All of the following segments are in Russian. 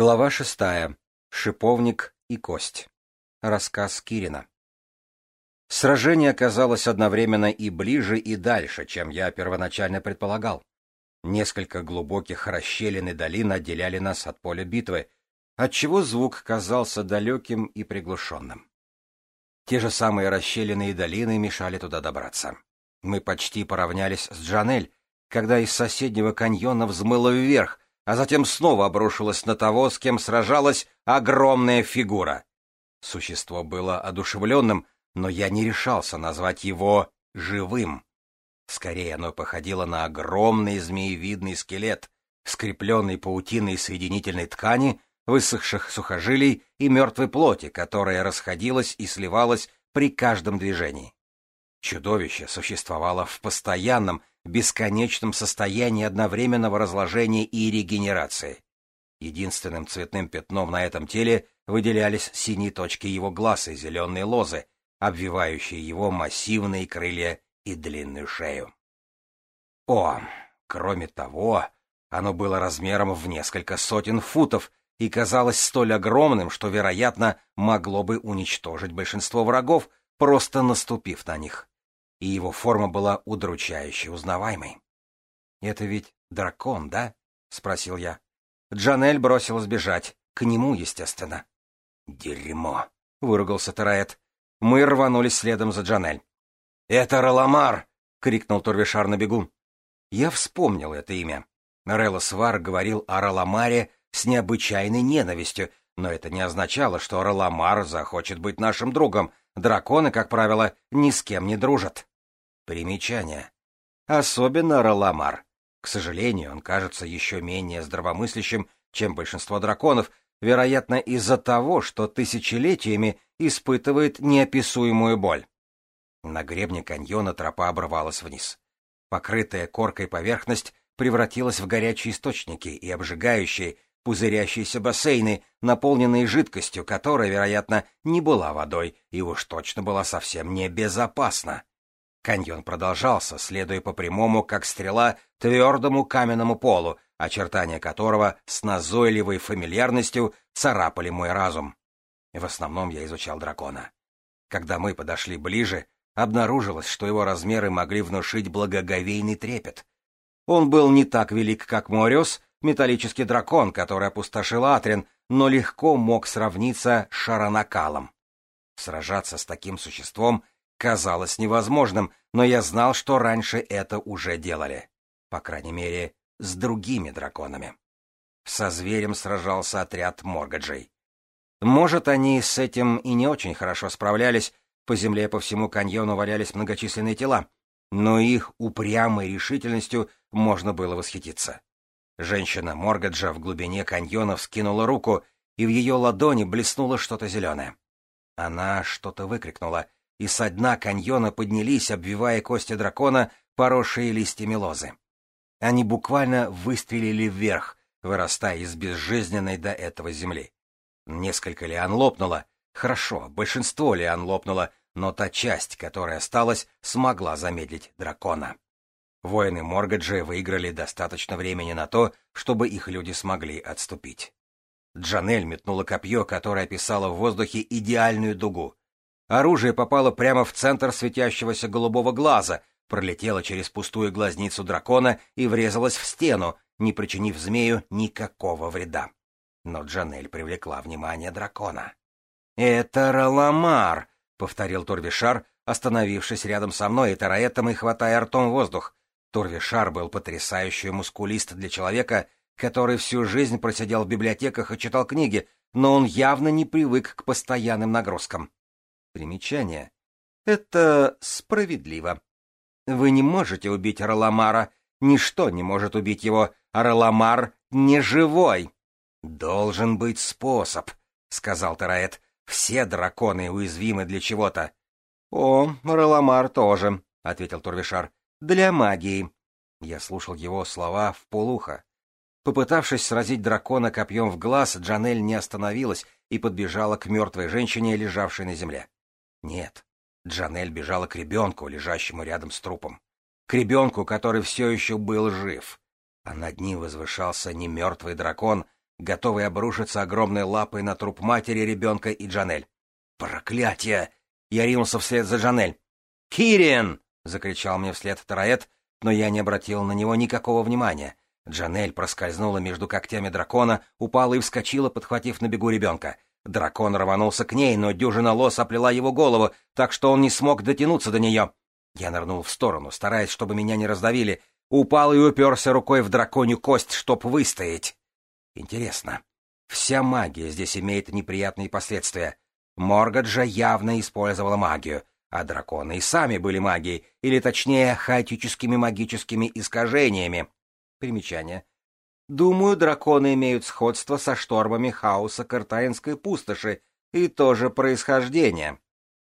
Глава шестая. Шиповник и кость. Рассказ Кирина. Сражение оказалось одновременно и ближе, и дальше, чем я первоначально предполагал. Несколько глубоких расщелин и долин отделяли нас от поля битвы, отчего звук казался далеким и приглушенным. Те же самые расщелины и долины мешали туда добраться. Мы почти поравнялись с Джанель, когда из соседнего каньона взмыло вверх — а затем снова обрушилась на того, с кем сражалась огромная фигура. Существо было одушевленным, но я не решался назвать его живым. Скорее оно походило на огромный змеевидный скелет, скрепленный паутиной соединительной ткани, высохших сухожилий и мертвой плоти, которая расходилась и сливалась при каждом движении. Чудовище существовало в постоянном, бесконечном состоянии одновременного разложения и регенерации. Единственным цветным пятном на этом теле выделялись синие точки его глаз и зеленые лозы, обвивающие его массивные крылья и длинную шею. О, кроме того, оно было размером в несколько сотен футов и казалось столь огромным, что, вероятно, могло бы уничтожить большинство врагов, просто наступив на них и его форма была удручающе узнаваемой. «Это ведь дракон, да?» — спросил я. Джанель бросилась бежать. К нему, естественно. «Дерьмо!» — выругался Тараэт. Мы рванулись следом за Джанель. «Это Роламар!» — крикнул Турвишар на бегу. Я вспомнил это имя. Релла Свар говорил о Роламаре с необычайной ненавистью, но это не означало, что Роламар захочет быть нашим другом. Драконы, как правило, ни с кем не дружат. Примечание. Особенно Роламар. К сожалению, он кажется еще менее здравомыслящим, чем большинство драконов, вероятно, из-за того, что тысячелетиями испытывает неописуемую боль. На гребне каньона тропа обрывалась вниз. Покрытая коркой поверхность превратилась в горячие источники и обжигающие, пузырящиеся бассейны, наполненные жидкостью, которая, вероятно, не была водой и уж точно была совсем небезопасна. Каньон продолжался, следуя по прямому, как стрела, твердому каменному полу, очертания которого с назойливой фамильярностью царапали мой разум. В основном я изучал дракона. Когда мы подошли ближе, обнаружилось, что его размеры могли внушить благоговейный трепет. Он был не так велик, как Мориус, металлический дракон, который опустошил Атрин, но легко мог сравниться с шаронакалом. Сражаться с таким существом казалось невозможным, но я знал, что раньше это уже делали. По крайней мере, с другими драконами. Со зверем сражался отряд Моргаджей. Может, они с этим и не очень хорошо справлялись, по земле по всему каньону валялись многочисленные тела, но их упрямой решительностью можно было восхититься. Женщина Моргаджа в глубине каньона вскинула руку, и в ее ладони блеснуло что-то зеленое. Она что-то выкрикнула — и со дна каньона поднялись, обвивая кости дракона, поросшие листьями лозы. Они буквально выстрелили вверх, вырастая из безжизненной до этого земли. Несколько лиан лопнуло. Хорошо, большинство лиан лопнуло, но та часть, которая осталась, смогла замедлить дракона. Воины Моргаджи выиграли достаточно времени на то, чтобы их люди смогли отступить. Джанель метнула копье, которое описало в воздухе идеальную дугу, Оружие попало прямо в центр светящегося голубого глаза, пролетело через пустую глазницу дракона и врезалось в стену, не причинив змею никакого вреда. Но Джанель привлекла внимание дракона. «Это Раламар!» — повторил Турвишар, остановившись рядом со мной и тараэтом и хватая ртом воздух. Турвишар был потрясающий мускулист для человека, который всю жизнь просидел в библиотеках и читал книги, но он явно не привык к постоянным нагрузкам. Примечание. Это справедливо. Вы не можете убить Роламара. Ничто не может убить его. Роламар не живой. Должен быть способ, сказал Тараэт. Все драконы уязвимы для чего-то. О, Роламар тоже, ответил Турвишар. Для магии. Я слушал его слова в полухо. Попытавшись сразить дракона копьем в глаз, Джанель не остановилась и подбежала к мертвой женщине, лежавшей на земле. Нет. Джанель бежала к ребенку, лежащему рядом с трупом. К ребенку, который все еще был жив. А над ним возвышался немертвый дракон, готовый обрушиться огромной лапой на труп матери, ребенка и Джанель. «Проклятие!» Я ринулся вслед за Джанель. «Кириен!» — закричал мне вслед Тараэт, но я не обратил на него никакого внимания. Джанель проскользнула между когтями дракона, упала и вскочила, подхватив на бегу ребенка. Дракон рванулся к ней, но дюжина лос оплела его голову, так что он не смог дотянуться до нее. Я нырнул в сторону, стараясь, чтобы меня не раздавили, упал и уперся рукой в драконью кость, чтоб выстоять. Интересно, вся магия здесь имеет неприятные последствия. Моргаджа явно использовала магию, а драконы и сами были магией, или точнее, хаотическими магическими искажениями. Примечание. Думаю, драконы имеют сходство со штормами хаоса Картаинской пустоши и тоже происхождение.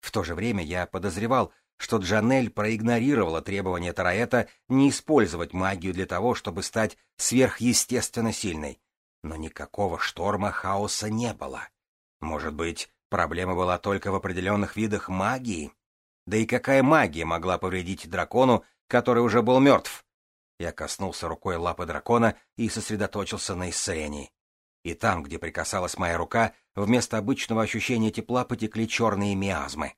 В то же время я подозревал, что Джанель проигнорировала требование Тараэта не использовать магию для того, чтобы стать сверхъестественно сильной. Но никакого шторма хаоса не было. Может быть, проблема была только в определенных видах магии? Да и какая магия могла повредить дракону, который уже был мертв? Я коснулся рукой лапы дракона и сосредоточился на исцелении. И там, где прикасалась моя рука, вместо обычного ощущения тепла потекли черные миазмы.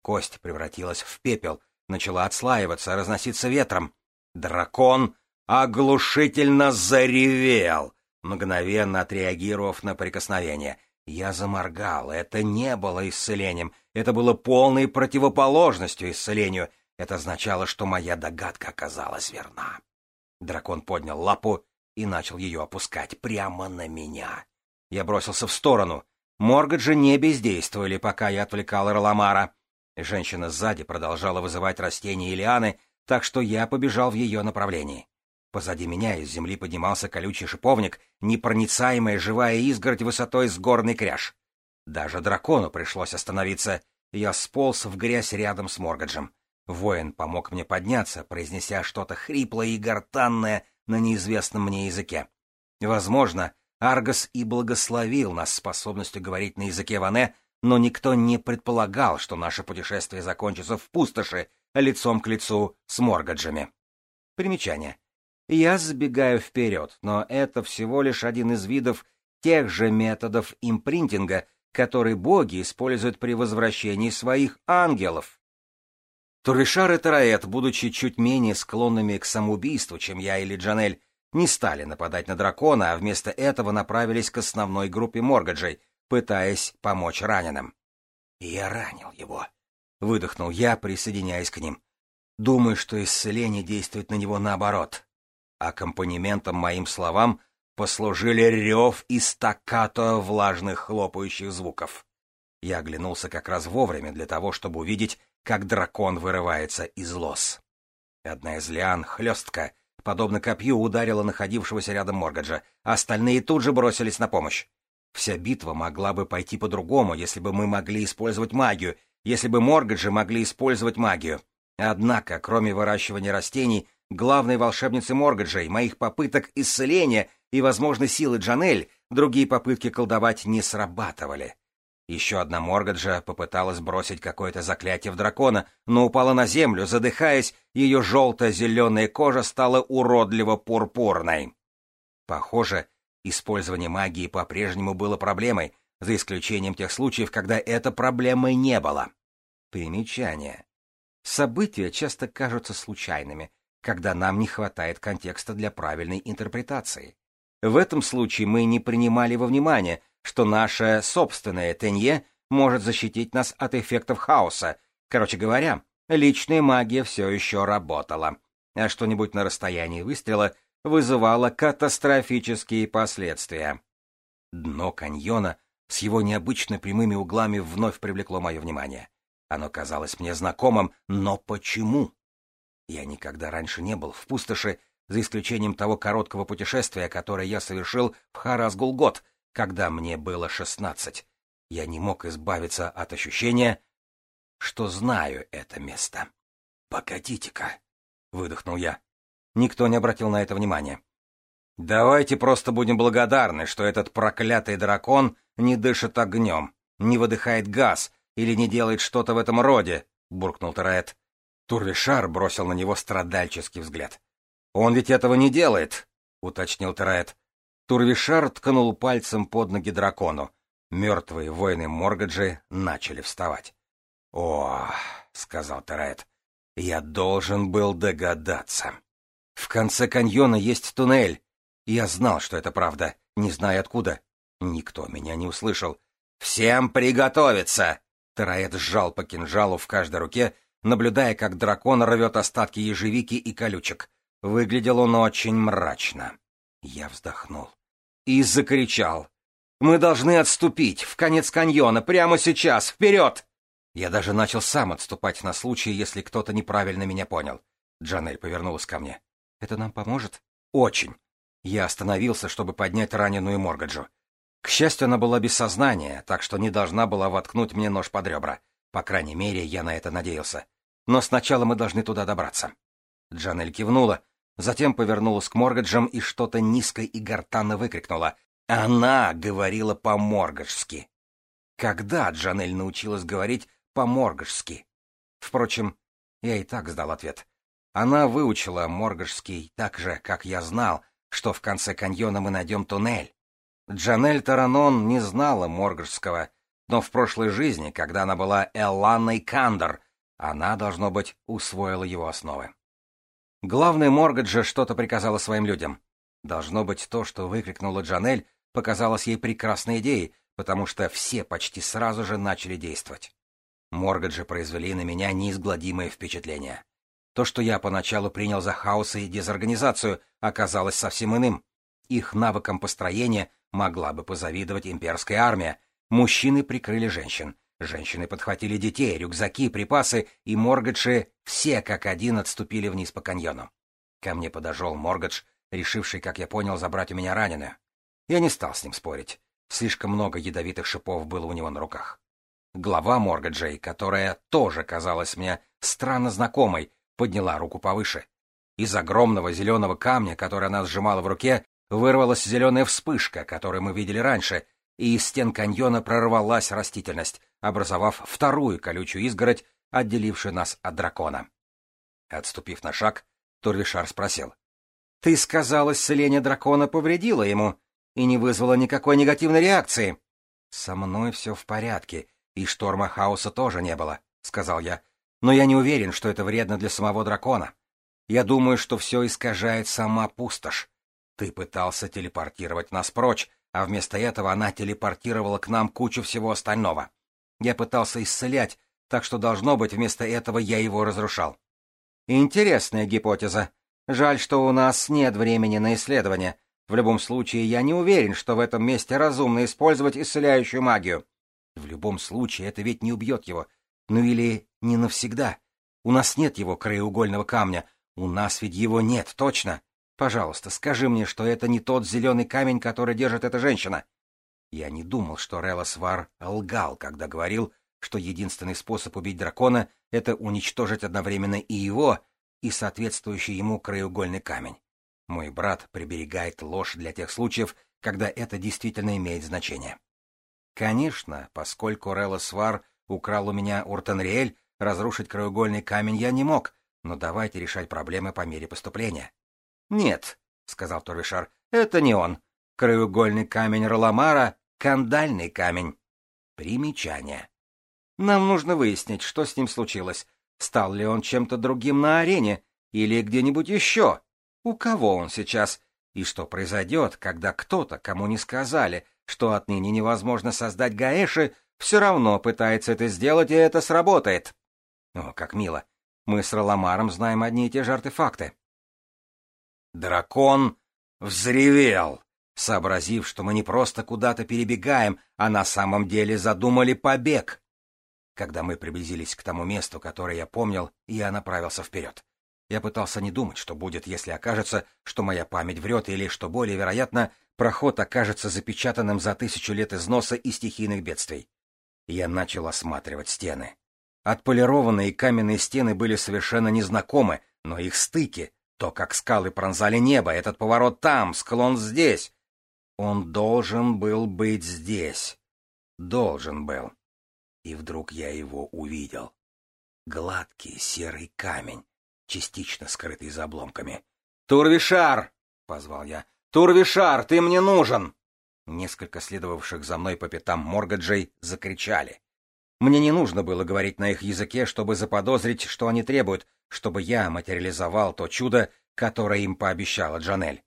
Кость превратилась в пепел, начала отслаиваться, разноситься ветром. Дракон оглушительно заревел, мгновенно отреагировав на прикосновение. Я заморгал, это не было исцелением, это было полной противоположностью исцелению. Это означало, что моя догадка оказалась верна. Дракон поднял лапу и начал ее опускать прямо на меня. Я бросился в сторону. Моргаджи не бездействовали, пока я отвлекал Эрламара. Женщина сзади продолжала вызывать растения и лианы, так что я побежал в ее направлении. Позади меня из земли поднимался колючий шиповник, непроницаемая живая изгородь высотой с горный кряж. Даже дракону пришлось остановиться. Я сполз в грязь рядом с Моргаджем. Воин помог мне подняться, произнеся что-то хриплое и гортанное на неизвестном мне языке. Возможно, Аргос и благословил нас способностью говорить на языке Ване, но никто не предполагал, что наше путешествие закончится в пустоши, лицом к лицу с Моргаджами. Примечание. Я забегаю вперед, но это всего лишь один из видов тех же методов импринтинга, которые боги используют при возвращении своих ангелов то Ришар и Тараэт, будучи чуть менее склонными к самоубийству, чем я или Джанель, не стали нападать на дракона, а вместо этого направились к основной группе Моргаджей, пытаясь помочь раненым. «Я ранил его», — выдохнул я, присоединяясь к ним. «Думаю, что исцеление действует на него наоборот». Аккомпанементом моим словам послужили рев и стаккато влажных хлопающих звуков. Я оглянулся как раз вовремя для того, чтобы увидеть как дракон вырывается из лос. Одна из лиан, хлестка, подобно копью ударила находившегося рядом Моргаджа, а остальные тут же бросились на помощь. Вся битва могла бы пойти по-другому, если бы мы могли использовать магию, если бы Моргаджи могли использовать магию. Однако, кроме выращивания растений, главной волшебницы Моргаджей, моих попыток исцеления и, возможно, силы Джанель, другие попытки колдовать не срабатывали. Еще одна Моргаджа попыталась бросить какое-то заклятие в дракона, но упала на землю, задыхаясь, ее желто-зеленая кожа стала уродливо-пурпурной. Похоже, использование магии по-прежнему было проблемой, за исключением тех случаев, когда это проблемой не было. Примечание. События часто кажутся случайными, когда нам не хватает контекста для правильной интерпретации. В этом случае мы не принимали во внимание, что наше собственное тенье может защитить нас от эффектов хаоса. Короче говоря, личная магия все еще работала, а что-нибудь на расстоянии выстрела вызывало катастрофические последствия. Дно каньона с его необычно прямыми углами вновь привлекло мое внимание. Оно казалось мне знакомым, но почему? Я никогда раньше не был в пустоши, за исключением того короткого путешествия, которое я совершил в Харас-Гулгот — когда мне было шестнадцать, я не мог избавиться от ощущения, что знаю это место. «Погодите-ка», — выдохнул я. Никто не обратил на это внимания. «Давайте просто будем благодарны, что этот проклятый дракон не дышит огнем, не выдыхает газ или не делает что-то в этом роде», — буркнул Терает. Турлишар бросил на него страдальческий взгляд. «Он ведь этого не делает», — уточнил Терает. Турвишар ткнул пальцем под ноги дракону. Мертвые воины Моргаджи начали вставать. «О, — сказал Терает, — я должен был догадаться. В конце каньона есть туннель. Я знал, что это правда, не зная откуда. Никто меня не услышал. «Всем приготовиться!» Терает сжал по кинжалу в каждой руке, наблюдая, как дракон рвет остатки ежевики и колючек. Выглядел он очень мрачно. Я вздохнул. И закричал. «Мы должны отступить! В конец каньона! Прямо сейчас! Вперед!» Я даже начал сам отступать на случай, если кто-то неправильно меня понял. Джанель повернулась ко мне. «Это нам поможет?» «Очень!» Я остановился, чтобы поднять раненую Моргаджу. К счастью, она была без сознания, так что не должна была воткнуть мне нож под ребра. По крайней мере, я на это надеялся. Но сначала мы должны туда добраться. Джанель кивнула, Затем повернулась к Моргаджам и что-то низко и гортанно выкрикнула. Она говорила по-моргаджски. Когда Джанель научилась говорить по-моргаджски? Впрочем, я и так знал ответ. Она выучила моргаджский так же, как я знал, что в конце каньона мы найдем туннель. Джанель Таранон не знала моргаджского, но в прошлой жизни, когда она была Элланой Кандер, она, должно быть, усвоила его основы. Главное, Моргаджа что-то приказала своим людям. Должно быть, то, что выкрикнула Джанель, показалось ей прекрасной идеей, потому что все почти сразу же начали действовать. Моргаджи произвели на меня неизгладимое впечатление. То, что я поначалу принял за хаос и дезорганизацию, оказалось совсем иным. Их навыкам построения могла бы позавидовать имперская армия. Мужчины прикрыли женщин, Женщины подхватили детей, рюкзаки, припасы, и Моргаджи все как один отступили вниз по каньону. Ко мне подошел Моргадж, решивший, как я понял, забрать у меня раненую. Я не стал с ним спорить. Слишком много ядовитых шипов было у него на руках. Глава Моргаджей, которая тоже казалась мне странно знакомой, подняла руку повыше. Из огромного зеленого камня, который она сжимала в руке, вырвалась зеленая вспышка, которую мы видели раньше, и из стен каньона прорвалась растительность, образовав вторую колючую изгородь, отделившую нас от дракона. Отступив на шаг, Турвишар спросил. — Ты сказал, исцеление дракона повредило ему и не вызвало никакой негативной реакции. — Со мной все в порядке, и шторма хаоса тоже не было, — сказал я. — Но я не уверен, что это вредно для самого дракона. Я думаю, что все искажает сама пустошь. Ты пытался телепортировать нас прочь, а вместо этого она телепортировала к нам кучу всего остального. Я пытался исцелять, так что, должно быть, вместо этого я его разрушал. Интересная гипотеза. Жаль, что у нас нет времени на исследование. В любом случае, я не уверен, что в этом месте разумно использовать исцеляющую магию. В любом случае, это ведь не убьет его. Ну или не навсегда. У нас нет его краеугольного камня. У нас ведь его нет, точно. Пожалуйста, скажи мне, что это не тот зеленый камень, который держит эта женщина. Я не думал, что Релосвар лгал, когда говорил, что единственный способ убить дракона — это уничтожить одновременно и его, и соответствующий ему краеугольный камень. Мой брат приберегает ложь для тех случаев, когда это действительно имеет значение. Конечно, поскольку Релосвар украл у меня Уртенриэль, разрушить краеугольный камень я не мог, но давайте решать проблемы по мере поступления. «Нет», — сказал Торвишар, — «это не он. Краеугольный камень Роламара — кандальный камень». Примечание. Нам нужно выяснить, что с ним случилось. Стал ли он чем-то другим на арене или где-нибудь еще? У кого он сейчас? И что произойдет, когда кто-то, кому не сказали, что отныне невозможно создать Гаэши, все равно пытается это сделать, и это сработает? О, как мило. Мы с Роламаром знаем одни и те же артефакты. Дракон взревел, сообразив, что мы не просто куда-то перебегаем, а на самом деле задумали побег. Когда мы приблизились к тому месту, которое я помнил, я направился вперед. Я пытался не думать, что будет, если окажется, что моя память врет, или, что более вероятно, проход окажется запечатанным за тысячу лет износа и стихийных бедствий. Я начал осматривать стены. Отполированные каменные стены были совершенно незнакомы, но их стыки, то, как скалы пронзали небо, этот поворот там, склон здесь. Он должен был быть здесь. Должен был. И вдруг я его увидел. Гладкий серый камень, частично скрытый за обломками. «Турвишар!» — позвал я. «Турвишар, ты мне нужен!» Несколько следовавших за мной по пятам Моргаджей закричали. Мне не нужно было говорить на их языке, чтобы заподозрить, что они требуют, чтобы я материализовал то чудо, которое им пообещала Джанель.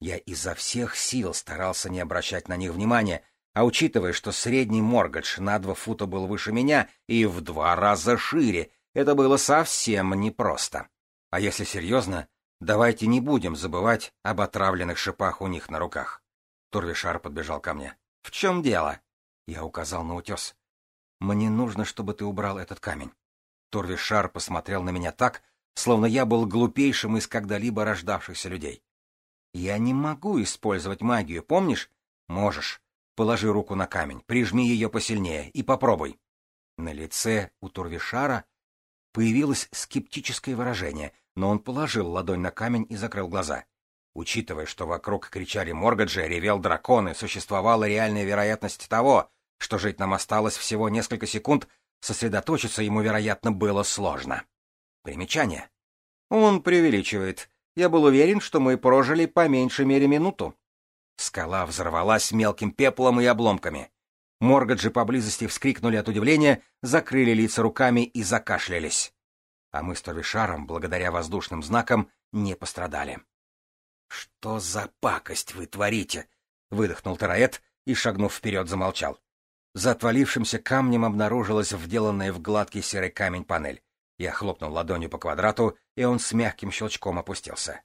Я изо всех сил старался не обращать на них внимания, а учитывая, что средний Моргач на два фута был выше меня и в два раза шире, это было совсем непросто. А если серьезно, давайте не будем забывать об отравленных шипах у них на руках. Турвишар подбежал ко мне. — В чем дело? Я указал на утес. «Мне нужно, чтобы ты убрал этот камень». Торвишар посмотрел на меня так, словно я был глупейшим из когда-либо рождавшихся людей. «Я не могу использовать магию, помнишь?» «Можешь. Положи руку на камень, прижми ее посильнее и попробуй». На лице у Турвишара появилось скептическое выражение, но он положил ладонь на камень и закрыл глаза. Учитывая, что вокруг кричали Моргаджи, ревел дракон и существовала реальная вероятность того, что жить нам осталось всего несколько секунд, сосредоточиться ему, вероятно, было сложно. Примечание. Он преувеличивает. Я был уверен, что мы прожили по меньшей мере минуту. Скала взорвалась мелким пеплом и обломками. Моргаджи поблизости вскрикнули от удивления, закрыли лица руками и закашлялись. А мы с Торвишаром, благодаря воздушным знакам, не пострадали. — Что за пакость вы творите? — выдохнул Тараэт и, шагнув вперед, замолчал. За отвалившимся камнем обнаружилась вделанная в гладкий серый камень панель. Я хлопнул ладонью по квадрату, и он с мягким щелчком опустился.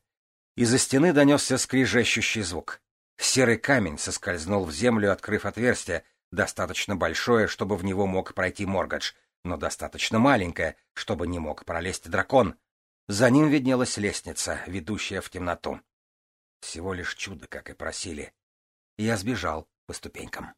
Из-за стены донесся скрижащущий звук. Серый камень соскользнул в землю, открыв отверстие, достаточно большое, чтобы в него мог пройти Моргадж, но достаточно маленькое, чтобы не мог пролезть дракон. За ним виднелась лестница, ведущая в темноту. Всего лишь чудо, как и просили. Я сбежал по ступенькам.